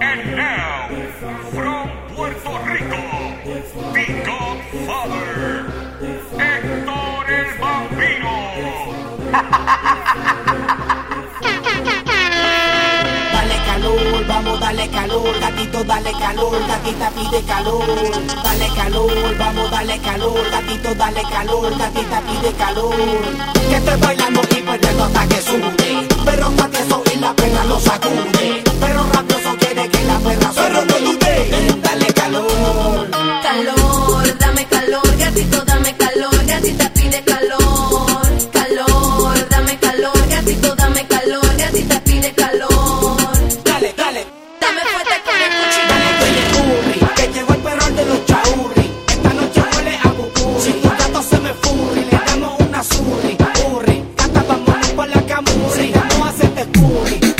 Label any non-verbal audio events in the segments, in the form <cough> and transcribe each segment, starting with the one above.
And now, from Puerto Rico, Big Father, Héctor el Bambino. Dale calor, vamos, dale calor, gatito, dale calor, gatita pide calor. Dale calor, vamos, dale calor, gatito, dale calor, gatita pide calor. Que estoy bailando y perdiendo hasta que sube, pero hasta que eso y la pena lo sacude. con la camurri, no hacerte este curry.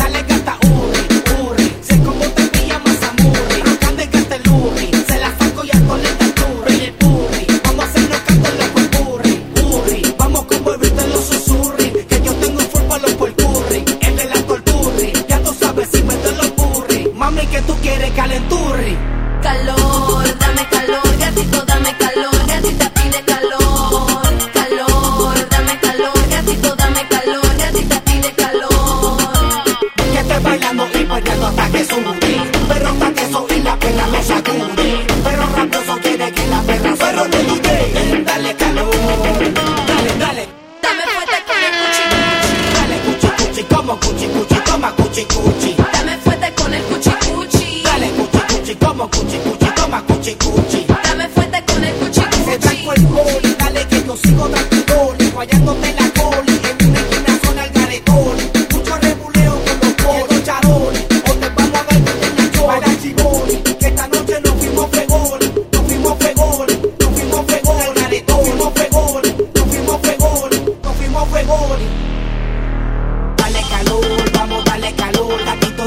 dale. Dale, dale. Dame fuerte con el cuchi. Dale cuchi cuchi como cuchi cuchi toma cuchi cuchi.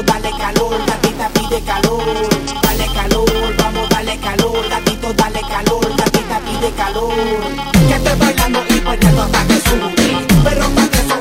dale calor, gatita pide calor, dale calor, vamos, dale calor, gatito, dale calor, gatita pide calor. Que esté bailando y poniendo hasta que sube, pero para que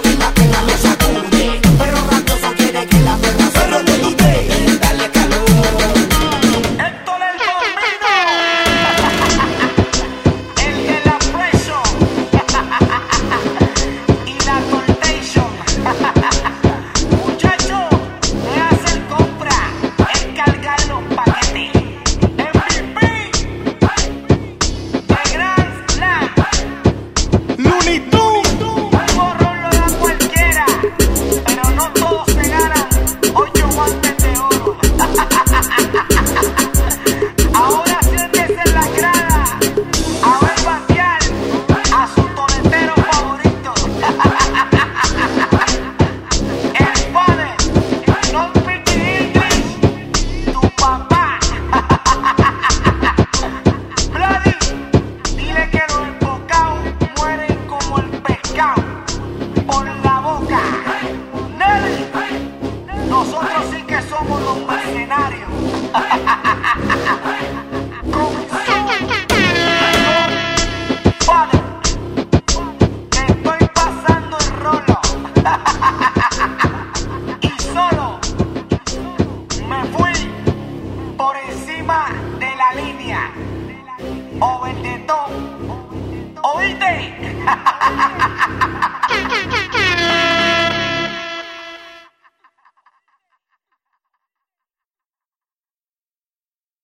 por la boca. Nosotros sí que somos los mercenarios. de la línea. O el de ¿Oíste? <laughs>